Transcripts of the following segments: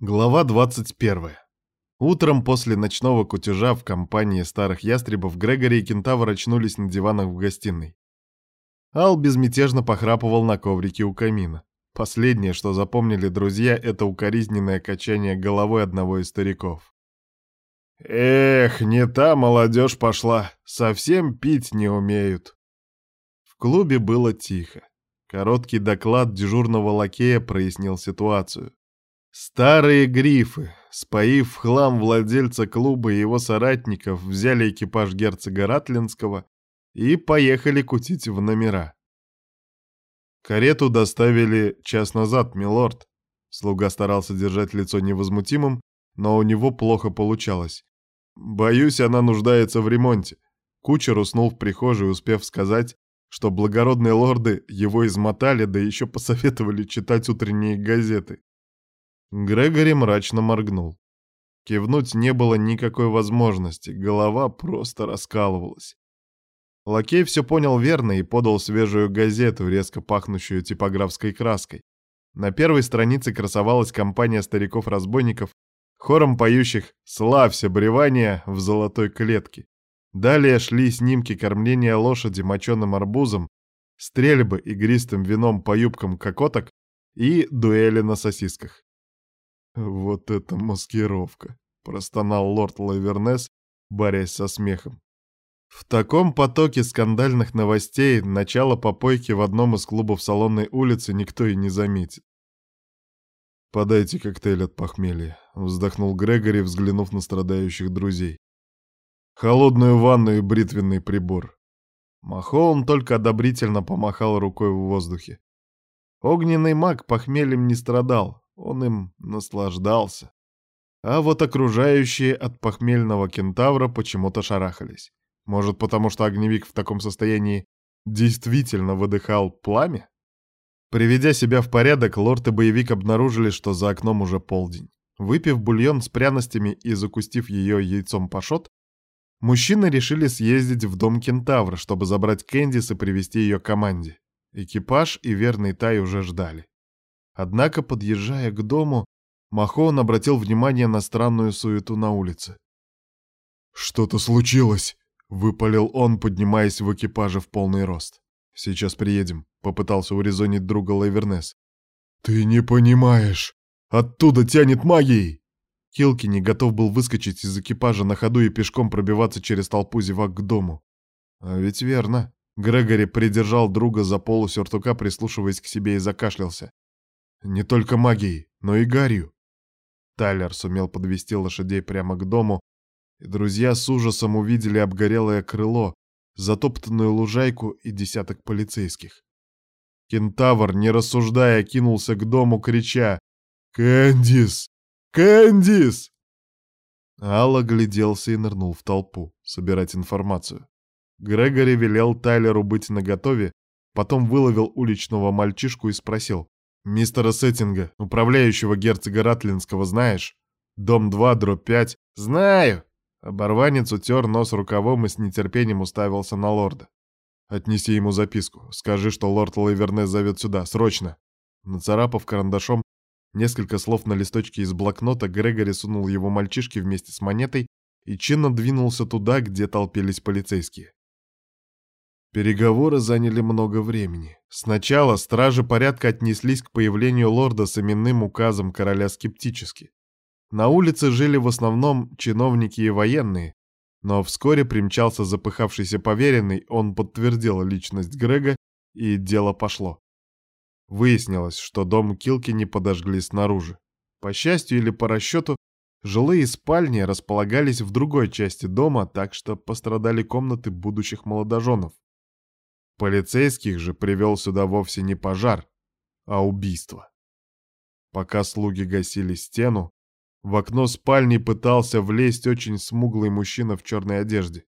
Глава 21. Утром после ночного кутежа в компании старых ястребов Грегори и Кентавр очнулись на диванах в гостиной. Ал безмятежно похрапывал на коврике у камина. Последнее, что запомнили друзья, это укоризненное качание головой одного из стариков. «Эх, не та молодежь пошла, совсем пить не умеют». В клубе было тихо. Короткий доклад дежурного лакея прояснил ситуацию. Старые грифы, споив в хлам владельца клуба и его соратников, взяли экипаж герцога Ратлинского и поехали кутить в номера. Карету доставили час назад, милорд. Слуга старался держать лицо невозмутимым, но у него плохо получалось. Боюсь, она нуждается в ремонте. Кучер уснул в прихожей, успев сказать, что благородные лорды его измотали, да еще посоветовали читать утренние газеты. Грегори мрачно моргнул. Кивнуть не было никакой возможности, голова просто раскалывалась. Лакей все понял верно и подал свежую газету, резко пахнущую типографской краской. На первой странице красовалась компания стариков-разбойников, хором поющих «Славься, бревания!» в золотой клетке. Далее шли снимки кормления лошади моченым арбузом, стрельбы игристым вином по юбкам кокоток и дуэли на сосисках. «Вот это маскировка!» — простонал лорд Лавернес, борясь со смехом. В таком потоке скандальных новостей начало попойки в одном из клубов Салонной улицы никто и не заметит. «Подайте коктейль от похмелья», — вздохнул Грегори, взглянув на страдающих друзей. «Холодную ванну и бритвенный прибор». Махоун только одобрительно помахал рукой в воздухе. Огненный маг похмельем не страдал, он им наслаждался. А вот окружающие от похмельного кентавра почему-то шарахались. Может, потому что огневик в таком состоянии действительно выдыхал пламя? Приведя себя в порядок, лорд и боевик обнаружили, что за окном уже полдень. Выпив бульон с пряностями и закустив ее яйцом пашот, мужчины решили съездить в дом кентавра, чтобы забрать Кэндис и привести ее команде. Экипаж и верный Тай уже ждали. Однако, подъезжая к дому, Махон обратил внимание на странную суету на улице. «Что-то случилось!» — выпалил он, поднимаясь в экипаже в полный рост. «Сейчас приедем», — попытался урезонить друга Лайвернес. «Ты не понимаешь! Оттуда тянет магией!» Килки не готов был выскочить из экипажа на ходу и пешком пробиваться через толпу зевак к дому. А ведь верно. Грегори придержал друга за полу сюртука, прислушиваясь к себе и закашлялся. Не только магией, но и гарью. Тайлер сумел подвести лошадей прямо к дому, и друзья с ужасом увидели обгорелое крыло, затоптанную лужайку и десяток полицейских. Кентавр, не рассуждая, кинулся к дому, крича «Кэндис! Кэндис!» Алла гляделся и нырнул в толпу, собирать информацию. Грегори велел Тайлеру быть наготове, потом выловил уличного мальчишку и спросил Мистера Сеттинга, управляющего герцога Ратлинского, знаешь? Дом 2, дробь 5. Знаю. Оборванец утер нос рукавом и с нетерпением уставился на лорда. Отнеси ему записку. Скажи, что лорд Лавернес зовет сюда. Срочно. Нацарапав карандашом несколько слов на листочке из блокнота, Грегори сунул его мальчишке вместе с монетой и чинно двинулся туда, где толпились полицейские. Переговоры заняли много времени. Сначала стражи порядка отнеслись к появлению лорда с именным указом короля скептически. На улице жили в основном чиновники и военные, но вскоре примчался запыхавшийся поверенный, он подтвердил личность Грега, и дело пошло. Выяснилось, что дом Килки не подожгли снаружи. По счастью или по расчету, жилые спальни располагались в другой части дома, так что пострадали комнаты будущих молодоженов. Полицейских же привел сюда вовсе не пожар, а убийство. Пока слуги гасили стену, в окно спальни пытался влезть очень смуглый мужчина в черной одежде.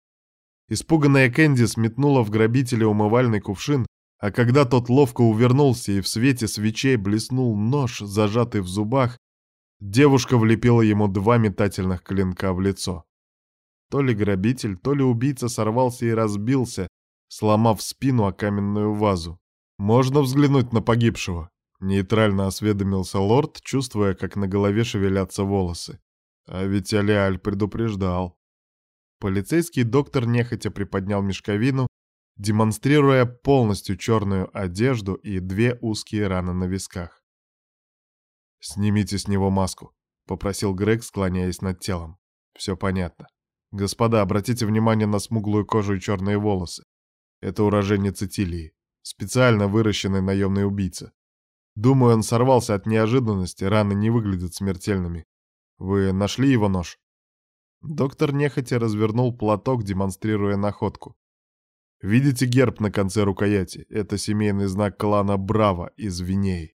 Испуганная Кэнди сметнула в грабителя умывальный кувшин, а когда тот ловко увернулся и в свете свечей блеснул нож, зажатый в зубах, девушка влепила ему два метательных клинка в лицо. То ли грабитель, то ли убийца сорвался и разбился, сломав спину о каменную вазу. «Можно взглянуть на погибшего?» Нейтрально осведомился лорд, чувствуя, как на голове шевелятся волосы. А ведь Алиаль предупреждал. Полицейский доктор нехотя приподнял мешковину, демонстрируя полностью черную одежду и две узкие раны на висках. «Снимите с него маску», — попросил Грег, склоняясь над телом. «Все понятно. Господа, обратите внимание на смуглую кожу и черные волосы. Это уроженец Итилии, специально выращенный наемный убийца. Думаю, он сорвался от неожиданности, раны не выглядят смертельными. Вы нашли его нож?» Доктор нехотя развернул платок, демонстрируя находку. «Видите герб на конце рукояти? Это семейный знак клана Браво из Винеи.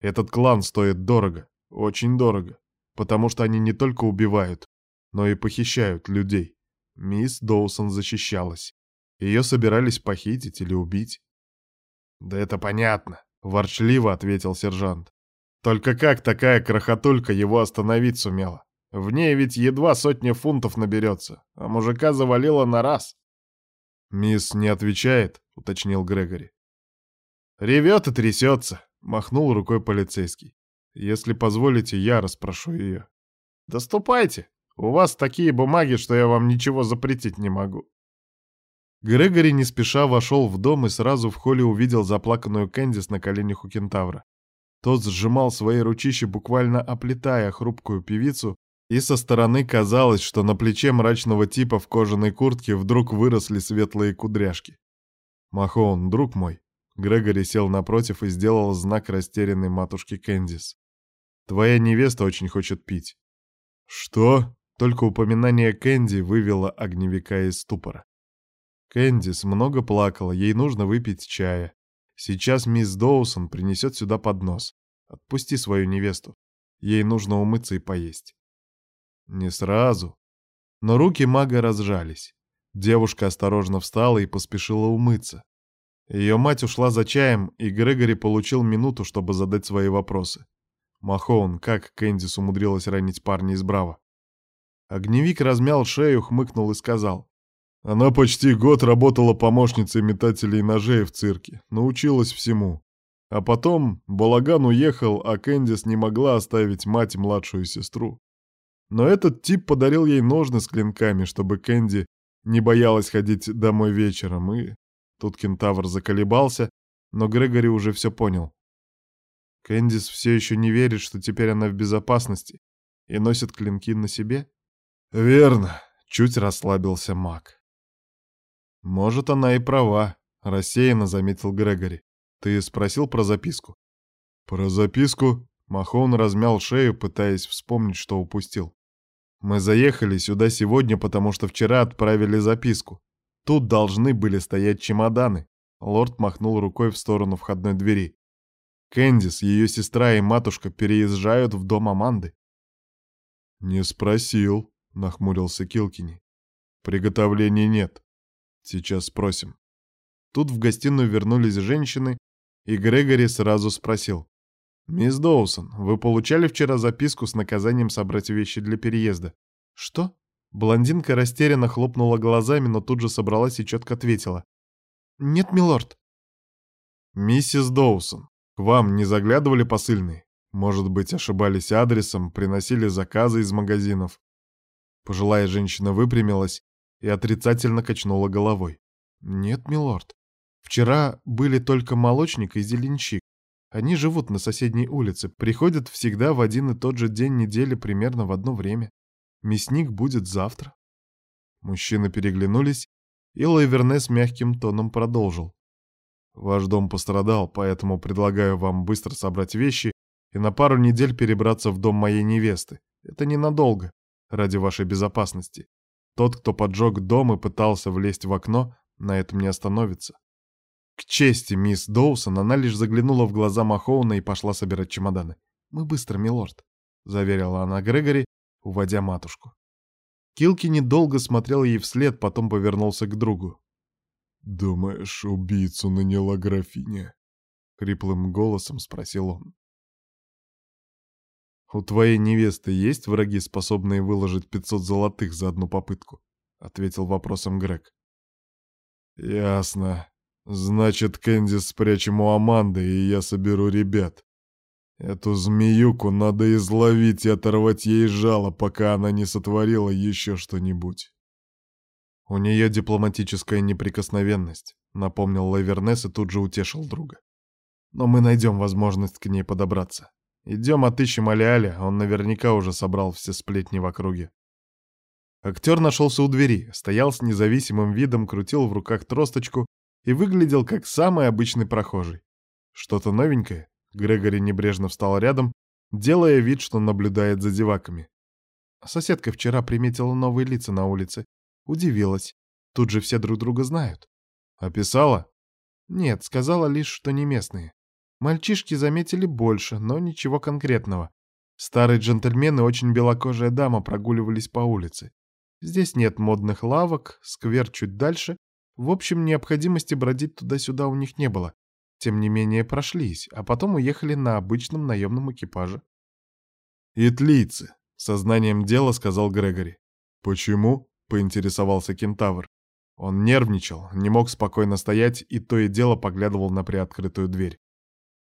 Этот клан стоит дорого, очень дорого, потому что они не только убивают, но и похищают людей. Мисс Доусон защищалась. Ее собирались похитить или убить. «Да это понятно», — ворчливо ответил сержант. «Только как такая крохотулька его остановить сумела? В ней ведь едва сотня фунтов наберется, а мужика завалило на раз». «Мисс не отвечает», — уточнил Грегори. «Ревет и трясется», — махнул рукой полицейский. «Если позволите, я расспрошу ее». «Доступайте. У вас такие бумаги, что я вам ничего запретить не могу». Грегори не спеша вошел в дом и сразу в холле увидел заплаканную Кэндис на коленях у кентавра. Тот сжимал свои ручища, буквально оплетая хрупкую певицу, и со стороны казалось, что на плече мрачного типа в кожаной куртке вдруг выросли светлые кудряшки. «Махон, друг мой!» Грегори сел напротив и сделал знак растерянной матушке Кэндис. «Твоя невеста очень хочет пить». «Что?» Только упоминание Кэнди вывело огневика из ступора. Кэндис много плакала, ей нужно выпить чая. Сейчас мисс Доусон принесет сюда поднос. Отпусти свою невесту. Ей нужно умыться и поесть. Не сразу. Но руки мага разжались. Девушка осторожно встала и поспешила умыться. Ее мать ушла за чаем, и Грегори получил минуту, чтобы задать свои вопросы. Махоун, как Кэндис умудрилась ранить парня из Браво? Огневик размял шею, хмыкнул и сказал. Она почти год работала помощницей метателей ножей в цирке, научилась всему. А потом Балаган уехал, а Кэндис не могла оставить мать и младшую сестру. Но этот тип подарил ей ножны с клинками, чтобы Кэнди не боялась ходить домой вечером, и... Тут кентавр заколебался, но Грегори уже все понял. Кэндис все еще не верит, что теперь она в безопасности и носит клинки на себе? Верно, чуть расслабился маг. «Может, она и права», — рассеянно заметил Грегори. «Ты спросил про записку?» «Про записку?» Махон размял шею, пытаясь вспомнить, что упустил. «Мы заехали сюда сегодня, потому что вчера отправили записку. Тут должны были стоять чемоданы». Лорд махнул рукой в сторону входной двери. «Кэндис, ее сестра и матушка переезжают в дом Аманды». «Не спросил», — нахмурился Килкини. «Приготовлений нет. Сейчас спросим. Тут в гостиную вернулись женщины, и Грегори сразу спросил. «Мисс Доусон, вы получали вчера записку с наказанием собрать вещи для переезда?» «Что?» Блондинка растерянно хлопнула глазами, но тут же собралась и четко ответила. «Нет, милорд». «Миссис Доусон, к вам не заглядывали посыльные? Может быть, ошибались адресом, приносили заказы из магазинов?» Пожилая женщина выпрямилась и отрицательно качнула головой. «Нет, милорд. Вчера были только молочник и зеленщик. Они живут на соседней улице, приходят всегда в один и тот же день недели примерно в одно время. Мясник будет завтра». Мужчины переглянулись, и Лайвернес мягким тоном продолжил. «Ваш дом пострадал, поэтому предлагаю вам быстро собрать вещи и на пару недель перебраться в дом моей невесты. Это ненадолго, ради вашей безопасности. Тот, кто поджег дом и пытался влезть в окно, на этом не остановится. К чести мисс Доусон, она лишь заглянула в глаза Махоуна и пошла собирать чемоданы. «Мы быстро, милорд», — заверила она Грегори, уводя матушку. Килки недолго смотрел ей вслед, потом повернулся к другу. «Думаешь, убийцу наняла графиня?» — хриплым голосом спросил он. «У твоей невесты есть враги, способные выложить 500 золотых за одну попытку?» — ответил вопросом Грег. «Ясно. Значит, Кэнди спрячем у Аманды, и я соберу ребят. Эту змеюку надо изловить и оторвать ей жало, пока она не сотворила еще что-нибудь. У нее дипломатическая неприкосновенность, напомнил Лавернес и тут же утешил друга. Но мы найдем возможность к ней подобраться. Идем отыщем Аля-Аля, он наверняка уже собрал все сплетни в округе. Актер нашелся у двери, стоял с независимым видом, крутил в руках тросточку и выглядел как самый обычный прохожий. Что-то новенькое? Грегори небрежно встал рядом, делая вид, что наблюдает за зеваками. Соседка вчера приметила новые лица на улице. Удивилась. Тут же все друг друга знают. Описала? Нет, сказала лишь, что не местные. Мальчишки заметили больше, но ничего конкретного. Старый джентльмен и очень белокожая дама прогуливались по улице. Здесь нет модных лавок, сквер чуть дальше. В общем, необходимости бродить туда-сюда у них не было. Тем не менее прошлись, а потом уехали на обычном наемном экипаже. «Итлийцы», — сознанием дела сказал Грегори. «Почему?» — поинтересовался кентавр. Он нервничал, не мог спокойно стоять и то и дело поглядывал на приоткрытую дверь.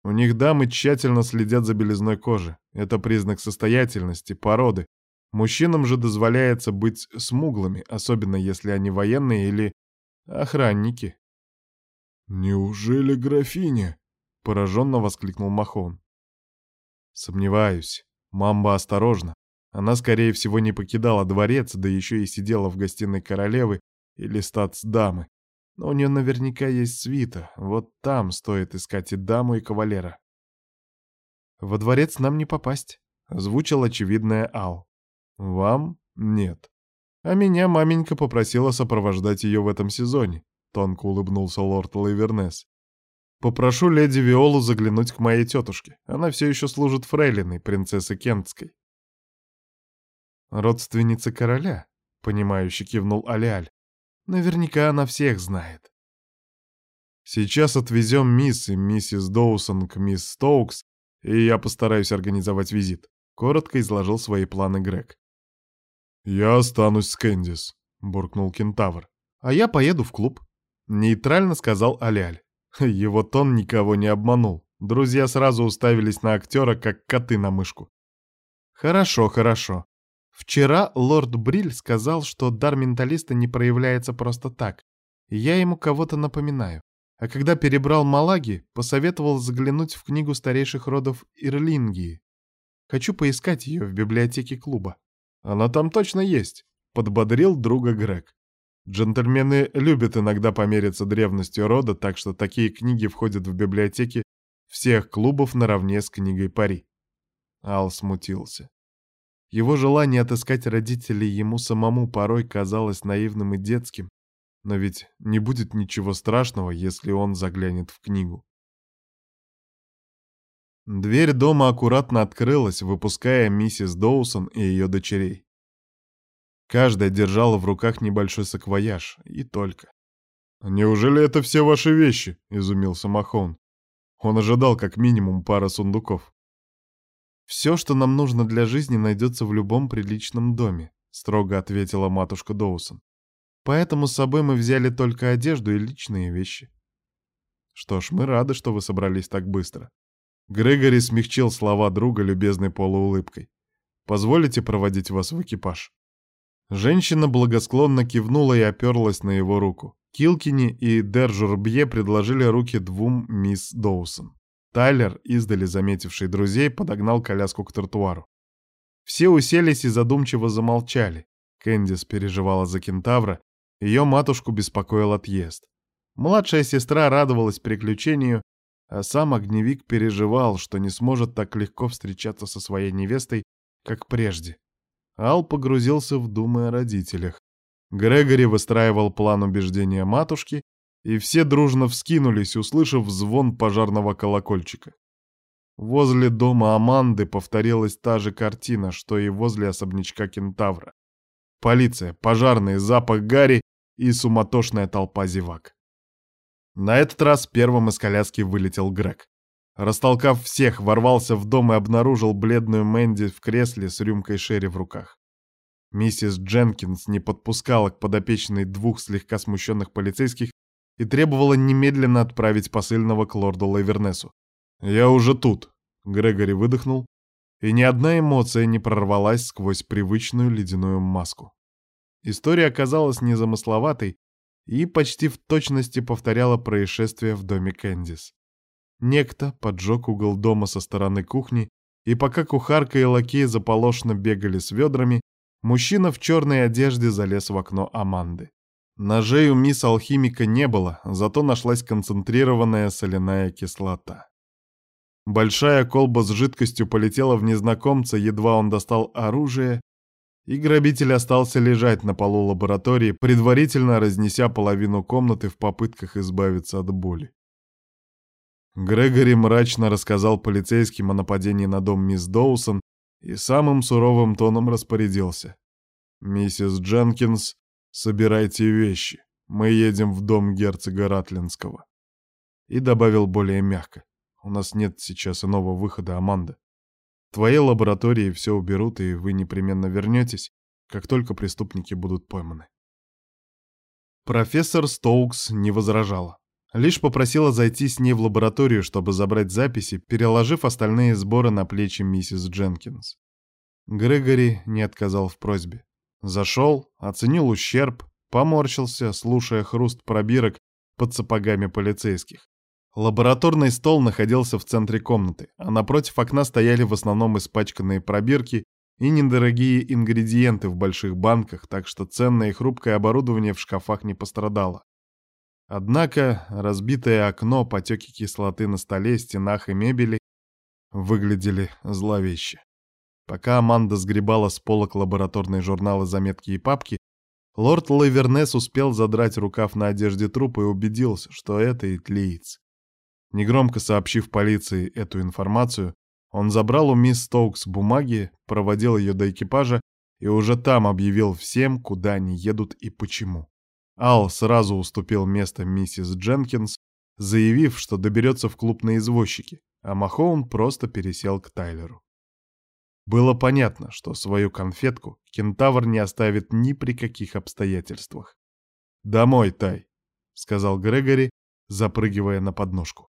У них дамы тщательно следят за белизной кожи. Это признак состоятельности, породы. Мужчинам же дозволяется быть смуглыми, особенно если они военные или охранники. «Неужели графиня?» — пораженно воскликнул Махон. «Сомневаюсь. Мамба осторожна. Она, скорее всего, не покидала дворец, да еще и сидела в гостиной королевы или статс-дамы. Но у нее наверняка есть свита. Вот там стоит искать и даму, и кавалера». «Во дворец нам не попасть», — озвучил очевидное Ал. «Вам? Нет. А меня маменька попросила сопровождать ее в этом сезоне. — тонко улыбнулся лорд Лайвернес. «Попрошу леди Виолу заглянуть к моей тетушке. Она все еще служит фрейлиной, принцессы Кентской». «Родственница короля?» — понимающе кивнул Алиаль. «Наверняка она всех знает». «Сейчас отвезем мисс и миссис Доусон к мисс Стоукс, и я постараюсь организовать визит», — коротко изложил свои планы Грег. «Я останусь с Кэндис», — буркнул кентавр. «А я поеду в клуб», Нейтрально сказал Аляль. Его тон никого не обманул. Друзья сразу уставились на актера, как коты на мышку. Хорошо, хорошо. Вчера лорд Бриль сказал, что дар менталиста не проявляется просто так. Я ему кого-то напоминаю. А когда перебрал Малаги, посоветовал заглянуть в книгу старейших родов Ирлингии. Хочу поискать ее в библиотеке клуба. Она там точно есть, подбодрил друга Грег. Джентльмены любят иногда помериться древностью рода, так что такие книги входят в библиотеки всех клубов наравне с книгой пари. Ал смутился. Его желание отыскать родителей ему самому порой казалось наивным и детским, но ведь не будет ничего страшного, если он заглянет в книгу. Дверь дома аккуратно открылась, выпуская миссис Доусон и ее дочерей. Каждая держала в руках небольшой саквояж, и только. «Неужели это все ваши вещи?» — изумился Махон. Он ожидал как минимум пара сундуков. «Все, что нам нужно для жизни, найдется в любом приличном доме», — строго ответила матушка Доусон. «Поэтому с собой мы взяли только одежду и личные вещи». «Что ж, мы рады, что вы собрались так быстро». Грегори смягчил слова друга любезной полуулыбкой. «Позволите проводить вас в экипаж?» Женщина благосклонно кивнула и оперлась на его руку. Килкини и Держурбье предложили руки двум мисс Доусон. Тайлер, издали заметивший друзей, подогнал коляску к тротуару. Все уселись и задумчиво замолчали. Кэндис переживала за кентавра, ее матушку беспокоил отъезд. Младшая сестра радовалась приключению, а сам огневик переживал, что не сможет так легко встречаться со своей невестой, как прежде. Ал погрузился в думы о родителях. Грегори выстраивал план убеждения матушки, и все дружно вскинулись, услышав звон пожарного колокольчика. Возле дома Аманды повторилась та же картина, что и возле особнячка Кентавра. Полиция, пожарные, запах гари и суматошная толпа зевак. На этот раз первым из коляски вылетел Грег. Растолкав всех, ворвался в дом и обнаружил бледную Мэнди в кресле с рюмкой Шерри в руках. Миссис Дженкинс не подпускала к подопечной двух слегка смущенных полицейских и требовала немедленно отправить посыльного к лорду Лавернесу. «Я уже тут», Грегори выдохнул, и ни одна эмоция не прорвалась сквозь привычную ледяную маску. История оказалась незамысловатой и почти в точности повторяла происшествие в доме Кэндис. Некто поджег угол дома со стороны кухни, и пока кухарка и лакей заполошно бегали с ведрами, мужчина в черной одежде залез в окно Аманды. Ножей у мисс Алхимика не было, зато нашлась концентрированная соляная кислота. Большая колба с жидкостью полетела в незнакомца, едва он достал оружие, и грабитель остался лежать на полу лаборатории, предварительно разнеся половину комнаты в попытках избавиться от боли. Грегори мрачно рассказал полицейским о нападении на дом мисс Доусон и самым суровым тоном распорядился. «Миссис Дженкинс, собирайте вещи, мы едем в дом герцога Ратлинского». И добавил более мягко. У нас нет сейчас иного выхода, Аманда. В твоей лаборатории все уберут, и вы непременно вернетесь, как только преступники будут пойманы. Профессор Стоукс не возражала. Лишь попросила зайти с ней в лабораторию, чтобы забрать записи, переложив остальные сборы на плечи миссис Дженкинс. Грегори не отказал в просьбе. Зашел, оценил ущерб, поморщился, слушая хруст пробирок под сапогами полицейских. Лабораторный стол находился в центре комнаты, а напротив окна стояли в основном испачканные пробирки и недорогие ингредиенты в больших банках, так что ценное и хрупкое оборудование в шкафах не пострадало. Однако разбитое окно, потеки кислоты на столе, стенах и мебели выглядели зловеще. Пока Аманда сгребала с полок лабораторные журналы, заметки и папки, лорд Лавернес успел задрать рукав на одежде трупа и убедился, что это итлиец. Негромко сообщив полиции эту информацию, он забрал у мисс Стоукс бумаги, проводил ее до экипажа и уже там объявил всем, куда они едут и почему. Ал сразу уступил место миссис Дженкинс, заявив, что доберется в клуб на извозчике, а Махоун просто пересел к Тайлеру. Было понятно, что свою конфетку кентавр не оставит ни при каких обстоятельствах. «Домой, Тай», — сказал Грегори, запрыгивая на подножку.